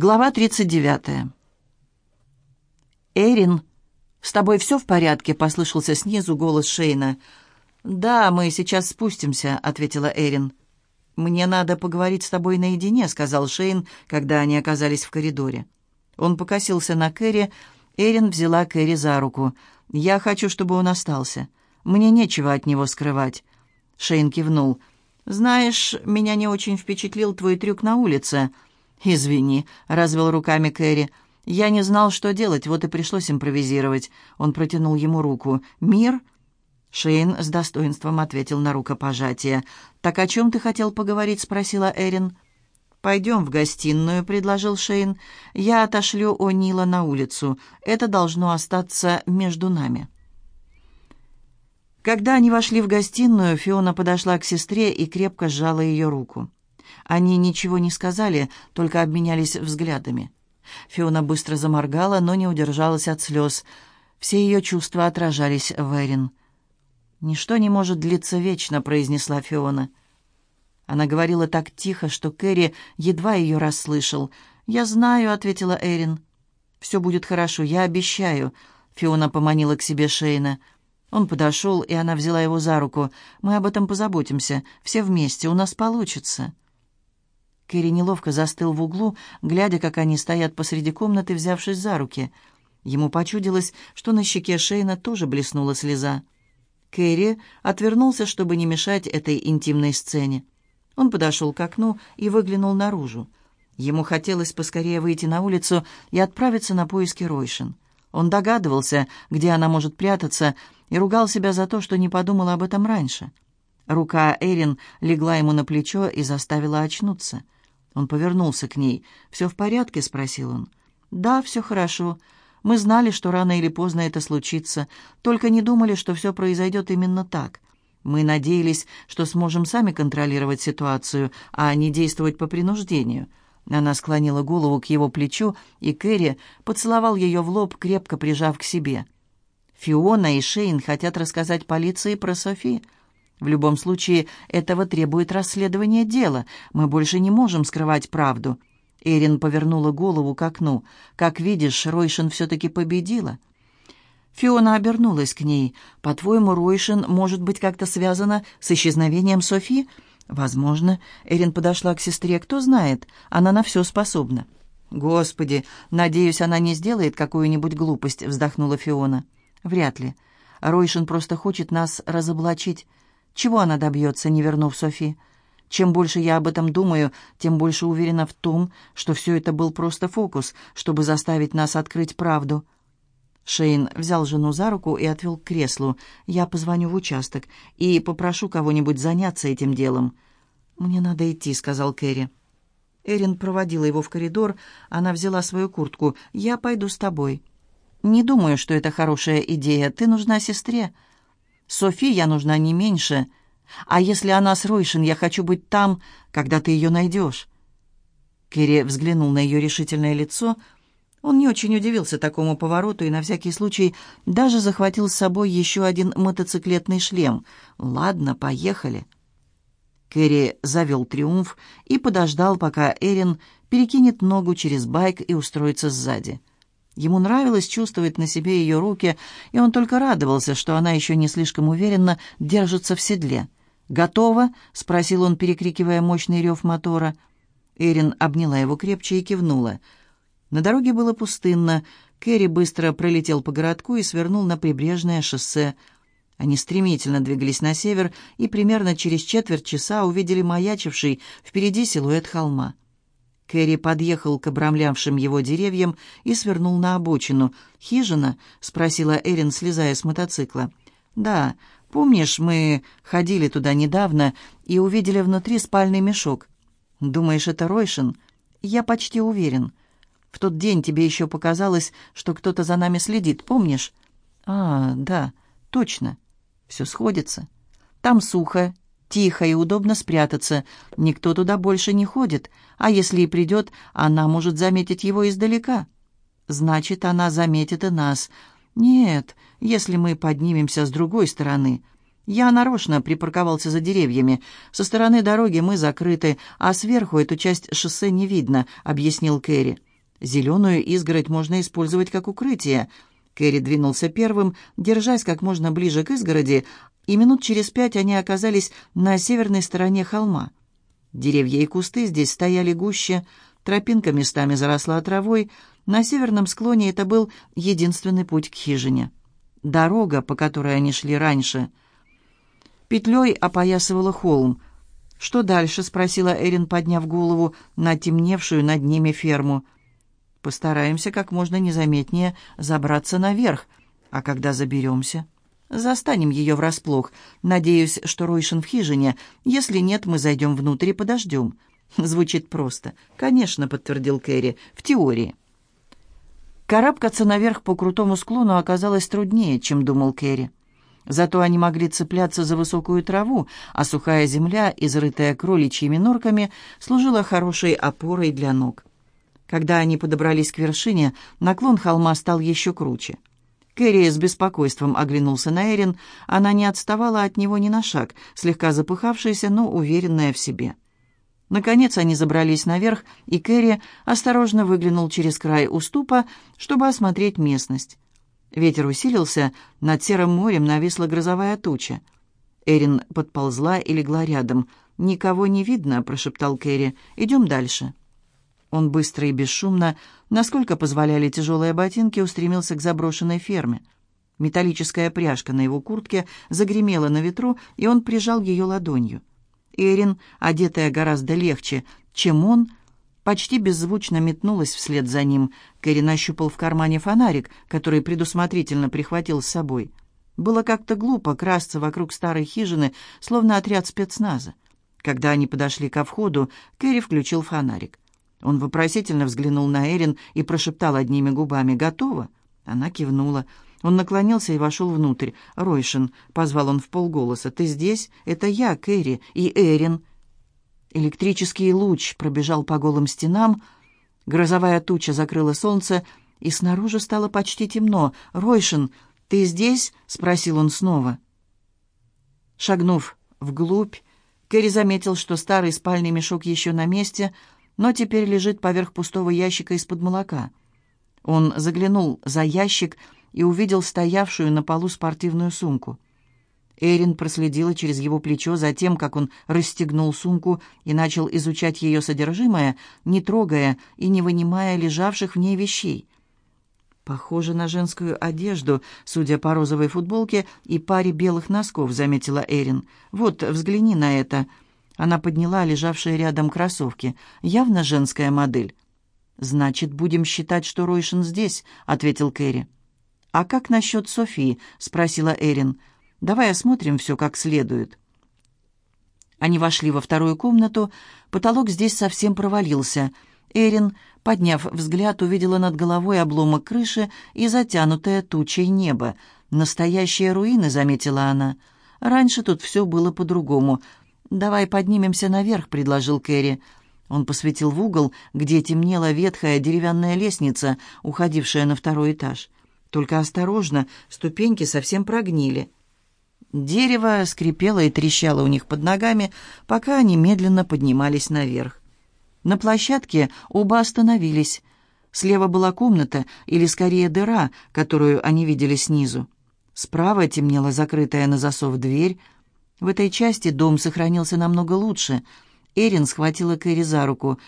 Глава 39. «Эрин, с тобой все в порядке?» — послышался снизу голос Шейна. «Да, мы сейчас спустимся», — ответила Эрин. «Мне надо поговорить с тобой наедине», — сказал Шейн, когда они оказались в коридоре. Он покосился на Кэрри. Эрин взяла Кэрри за руку. «Я хочу, чтобы он остался. Мне нечего от него скрывать». Шейн кивнул. «Знаешь, меня не очень впечатлил твой трюк на улице». «Извини», — развел руками Кэрри. «Я не знал, что делать, вот и пришлось импровизировать». Он протянул ему руку. «Мир?» Шейн с достоинством ответил на рукопожатие. «Так о чем ты хотел поговорить?» — спросила Эрин. «Пойдем в гостиную», — предложил Шейн. «Я отошлю О'Нила на улицу. Это должно остаться между нами». Когда они вошли в гостиную, Фиона подошла к сестре и крепко сжала ее руку. Они ничего не сказали, только обменялись взглядами. Фиона быстро заморгала, но не удержалась от слез. Все ее чувства отражались в Эрин. «Ничто не может длиться вечно», — произнесла Фиона. Она говорила так тихо, что Кэрри едва ее расслышал. «Я знаю», — ответила Эрин. «Все будет хорошо, я обещаю», — Фиона поманила к себе Шейна. Он подошел, и она взяла его за руку. «Мы об этом позаботимся. Все вместе. У нас получится». Кэрри неловко застыл в углу, глядя, как они стоят посреди комнаты, взявшись за руки. Ему почудилось, что на щеке Шейна тоже блеснула слеза. Кэрри отвернулся, чтобы не мешать этой интимной сцене. Он подошел к окну и выглянул наружу. Ему хотелось поскорее выйти на улицу и отправиться на поиски Ройшин. Он догадывался, где она может прятаться, и ругал себя за то, что не подумал об этом раньше. Рука Эрин легла ему на плечо и заставила очнуться — он повернулся к ней. «Все в порядке?» — спросил он. «Да, все хорошо. Мы знали, что рано или поздно это случится, только не думали, что все произойдет именно так. Мы надеялись, что сможем сами контролировать ситуацию, а не действовать по принуждению». Она склонила голову к его плечу, и Кэрри поцеловал ее в лоб, крепко прижав к себе. «Фиона и Шейн хотят рассказать полиции про Софи». В любом случае, этого требует расследование дела. Мы больше не можем скрывать правду». Эрин повернула голову к окну. «Как видишь, Ройшин все-таки победила». Фиона обернулась к ней. «По-твоему, Ройшин может быть как-то связана с исчезновением Софи?» «Возможно». Эрин подошла к сестре. «Кто знает? Она на все способна». «Господи, надеюсь, она не сделает какую-нибудь глупость», — вздохнула Фиона. «Вряд ли. Ройшин просто хочет нас разоблачить. Чего она добьется, не вернув Софи? Чем больше я об этом думаю, тем больше уверена в том, что все это был просто фокус, чтобы заставить нас открыть правду. Шейн взял жену за руку и отвел к креслу. «Я позвоню в участок и попрошу кого-нибудь заняться этим делом». «Мне надо идти», — сказал Кэрри. Эрин проводила его в коридор. Она взяла свою куртку. «Я пойду с тобой». «Не думаю, что это хорошая идея. Ты нужна сестре». Софи я нужна не меньше. А если она с Ройшин, я хочу быть там, когда ты ее найдешь». Керри взглянул на ее решительное лицо. Он не очень удивился такому повороту и на всякий случай даже захватил с собой еще один мотоциклетный шлем. «Ладно, поехали». Керри завел триумф и подождал, пока Эрин перекинет ногу через байк и устроится сзади. Ему нравилось чувствовать на себе ее руки, и он только радовался, что она еще не слишком уверенно держится в седле. «Готово?» — спросил он, перекрикивая мощный рев мотора. Эрин обняла его крепче и кивнула. На дороге было пустынно. Кэрри быстро пролетел по городку и свернул на прибрежное шоссе. Они стремительно двигались на север и примерно через четверть часа увидели маячивший впереди силуэт холма. Кэрри подъехал к обрамлявшим его деревьям и свернул на обочину. «Хижина?» — спросила Эрин, слезая с мотоцикла. «Да. Помнишь, мы ходили туда недавно и увидели внутри спальный мешок? Думаешь, это Ройшин?» «Я почти уверен. В тот день тебе еще показалось, что кто-то за нами следит, помнишь?» «А, да, точно. Все сходится. Там сухо, Тихо и удобно спрятаться. Никто туда больше не ходит. А если и придет, она может заметить его издалека. Значит, она заметит и нас. Нет, если мы поднимемся с другой стороны. Я нарочно припарковался за деревьями. Со стороны дороги мы закрыты, а сверху эту часть шоссе не видно, объяснил Кэрри. Зеленую изгородь можно использовать как укрытие. Кэрри двинулся первым, держась как можно ближе к изгороди, и минут через пять они оказались на северной стороне холма. Деревья и кусты здесь стояли гуще, тропинка местами заросла травой, на северном склоне это был единственный путь к хижине. Дорога, по которой они шли раньше, петлей опоясывала холм. «Что дальше?» — спросила Эрин, подняв голову на темневшую над ними ферму. «Постараемся как можно незаметнее забраться наверх, а когда заберемся...» Застанем ее врасплох. Надеюсь, что Ройшин в хижине. Если нет, мы зайдем внутрь и подождем. Звучит просто. Конечно, подтвердил Кэрри. В теории. Карабкаться наверх по крутому склону оказалось труднее, чем думал Кэрри. Зато они могли цепляться за высокую траву, а сухая земля, изрытая кроличьими норками, служила хорошей опорой для ног. Когда они подобрались к вершине, наклон холма стал еще круче. Кэрри с беспокойством оглянулся на Эрин. Она не отставала от него ни на шаг, слегка запыхавшаяся, но уверенная в себе. Наконец они забрались наверх, и Кэрри осторожно выглянул через край уступа, чтобы осмотреть местность. Ветер усилился, над серым морем нависла грозовая туча. Эрин подползла и легла рядом. «Никого не видно», — прошептал Кэрри. «Идем дальше». Он быстро и бесшумно, насколько позволяли тяжелые ботинки, устремился к заброшенной ферме. Металлическая пряжка на его куртке загремела на ветру, и он прижал ее ладонью. Эрин, одетая гораздо легче, чем он, почти беззвучно метнулась вслед за ним. Кэрри нащупал в кармане фонарик, который предусмотрительно прихватил с собой. Было как-то глупо красться вокруг старой хижины, словно отряд спецназа. Когда они подошли ко входу, Кэрри включил фонарик. Он вопросительно взглянул на Эрин и прошептал одними губами «Готово?». Она кивнула. Он наклонился и вошел внутрь. «Ройшин», — позвал он в полголоса, — «ты здесь? Это я, Кэрри, и Эрин». Электрический луч пробежал по голым стенам, грозовая туча закрыла солнце, и снаружи стало почти темно. «Ройшин, ты здесь?» — спросил он снова. Шагнув вглубь, Кэрри заметил, что старый спальный мешок еще на месте — но теперь лежит поверх пустого ящика из-под молока. Он заглянул за ящик и увидел стоявшую на полу спортивную сумку. Эрин проследила через его плечо за тем, как он расстегнул сумку и начал изучать ее содержимое, не трогая и не вынимая лежавших в ней вещей. «Похоже на женскую одежду, судя по розовой футболке и паре белых носков», — заметила Эрин. «Вот, взгляни на это». Она подняла лежавшие рядом кроссовки. Явно женская модель. «Значит, будем считать, что Ройшин здесь», — ответил Кэрри. «А как насчет Софии?» — спросила Эрин. «Давай осмотрим все как следует». Они вошли во вторую комнату. Потолок здесь совсем провалился. Эрин, подняв взгляд, увидела над головой обломок крыши и затянутое тучей небо. «Настоящие руины», — заметила она. «Раньше тут все было по-другому. «Давай поднимемся наверх», — предложил Кэрри. Он посветил в угол, где темнела ветхая деревянная лестница, уходившая на второй этаж. Только осторожно, ступеньки совсем прогнили. Дерево скрипело и трещало у них под ногами, пока они медленно поднимались наверх. На площадке оба остановились. Слева была комната, или скорее дыра, которую они видели снизу. Справа темнела закрытая на засов дверь, в этой части дом сохранился намного лучше. Эрин схватила Кэрри за руку.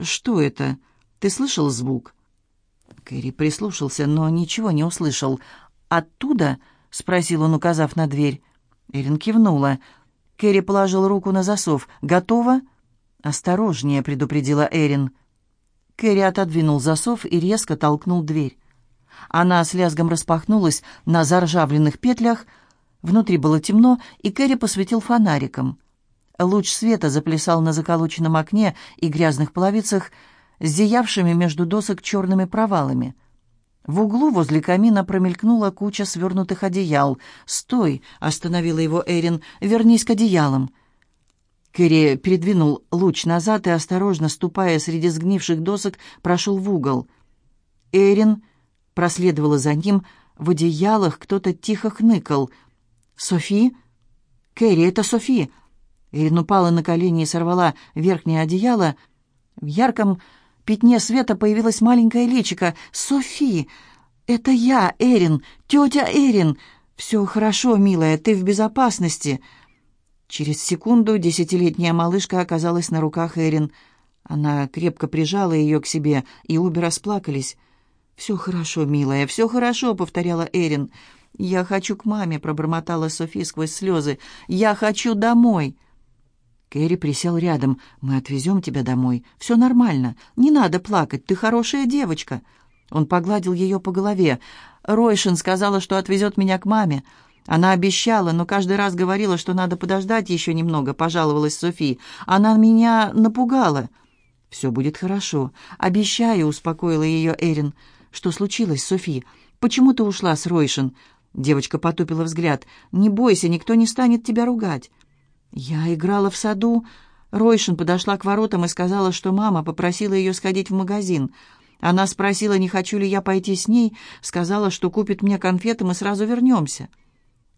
«Что это? Ты слышал звук?» Кэрри прислушался, но ничего не услышал. «Оттуда?» — спросил он, указав на дверь. Эрин кивнула. Кэрри положил руку на засов. «Готово?» «Осторожнее», — предупредила Эрин. Кэрри отодвинул засов и резко толкнул дверь. Она с лязгом распахнулась на заржавленных петлях — Внутри было темно, и Кэрри посветил фонариком. Луч света заплясал на заколоченном окне и грязных половицах, зиявшими между досок черными провалами. В углу возле камина промелькнула куча свернутых одеял. «Стой!» — остановила его Эрин. «Вернись к одеялам!» Кэрри передвинул луч назад и, осторожно ступая среди сгнивших досок, прошел в угол. Эрин проследовала за ним. В одеялах кто-то тихо хныкал — «Софи?» «Кэрри, это Софи!» Ирин упала на колени и сорвала верхнее одеяло. В ярком пятне света появилось маленькое личико. «Софи! Это я, Эрин, тетя Эрин! Все хорошо, милая, ты в безопасности!» Через секунду десятилетняя малышка оказалась на руках Эрин. Она крепко прижала ее к себе, и обе расплакались. «Все хорошо, милая, все хорошо», — повторяла Эрин. «Я хочу к маме», — пробормотала Софи сквозь слезы. «Я хочу домой». Кэрри присел рядом. «Мы отвезем тебя домой. Все нормально. Не надо плакать. Ты хорошая девочка». Он погладил ее по голове. «Ройшин сказала, что отвезет меня к маме. Она обещала, но каждый раз говорила, что надо подождать еще немного», — пожаловалась Софи. «Она меня напугала». «Все будет хорошо. Обещаю», — успокоила ее Эрин. «Что случилось, Софи? Почему ты ушла с Ройшин?» Девочка потупила взгляд. «Не бойся, никто не станет тебя ругать». «Я играла в саду». Ройшин подошла к воротам и сказала, что мама попросила ее сходить в магазин. Она спросила, не хочу ли я пойти с ней, сказала, что купит мне конфеты, мы сразу вернемся.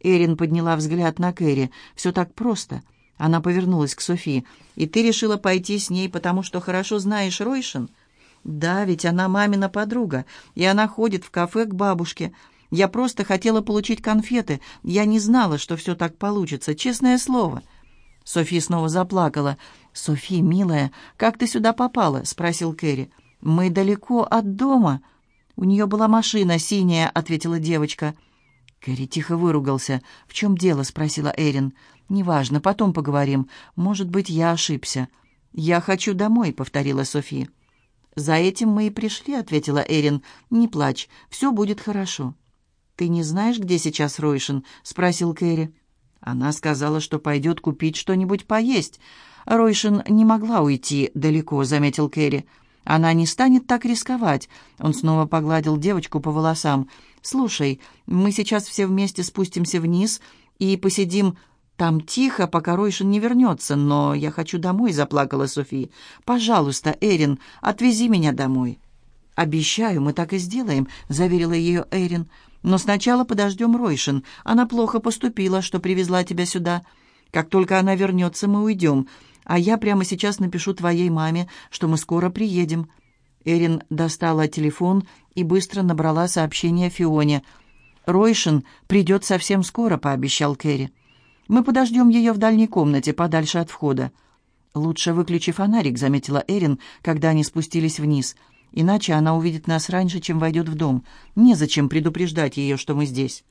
Эрин подняла взгляд на Кэрри. «Все так просто». Она повернулась к Софии. «И ты решила пойти с ней, потому что хорошо знаешь Ройшин?» «Да, ведь она мамина подруга, и она ходит в кафе к бабушке. Я просто хотела получить конфеты. Я не знала, что все так получится, честное слово». Софи снова заплакала. «Софи, милая, как ты сюда попала?» — спросил Кэрри. «Мы далеко от дома». «У нее была машина синяя», — ответила девочка. Кэрри тихо выругался. «В чем дело?» — спросила Эрин. «Неважно, потом поговорим. Может быть, я ошибся». «Я хочу домой», — повторила Софи. «За этим мы и пришли», — ответила Эрин. «Не плачь, все будет хорошо». «Ты не знаешь, где сейчас Ройшин?» — спросил Кэрри. Она сказала, что пойдет купить что-нибудь поесть. Ройшин не могла уйти далеко, заметил Кэрри. Она не станет так рисковать. Он снова погладил девочку по волосам. «Слушай, мы сейчас все вместе спустимся вниз и посидим там тихо, пока Ройшин не вернется. Но я хочу домой», — заплакала Софи. «Пожалуйста, Эрин, отвези меня домой». «Обещаю, мы так и сделаем», — заверила ее Эрин. Но сначала подождем Ройшин. Она плохо поступила, что привезла тебя сюда. Как только она вернется, мы уйдем. А я прямо сейчас напишу твоей маме, что мы скоро приедем». Эрин достала телефон и быстро набрала сообщение Фионе. «Ройшин придет совсем скоро», — пообещал Кэрри. «Мы подождем ее в дальней комнате, подальше от входа». «Лучше выключи фонарик», — заметила Эрин, когда они спустились вниз. Иначе она увидит нас раньше, чем войдет в дом. Незачем предупреждать ее, что мы здесь».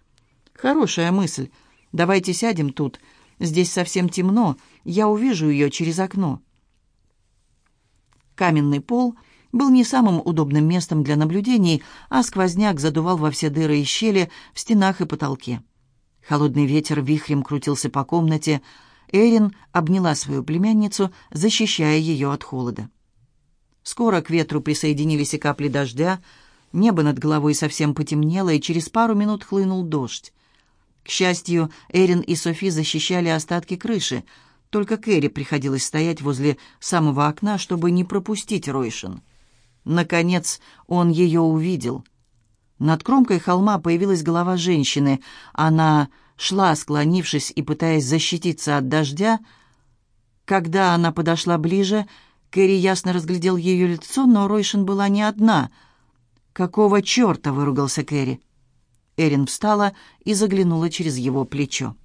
«Хорошая мысль. Давайте сядем тут. Здесь совсем темно. Я увижу ее через окно». Каменный пол был не самым удобным местом для наблюдений, а сквозняк задувал во все дыры и щели в стенах и потолке. Холодный ветер вихрем крутился по комнате. Эрин обняла свою племянницу, защищая ее от холода. Скоро к ветру присоединились и капли дождя, небо над головой совсем потемнело, и через пару минут хлынул дождь. К счастью, Эрин и Софи защищали остатки крыши, только Кэрри приходилось стоять возле самого окна, чтобы не пропустить Ройшин. Наконец он ее увидел. Над кромкой холма появилась голова женщины. Она шла, склонившись и пытаясь защититься от дождя. Когда она подошла ближе, Кэрри ясно разглядел ее лицо, но Ройшин была не одна. «Какого черта?» — выругался Кэрри. Эрин встала и заглянула через его плечо.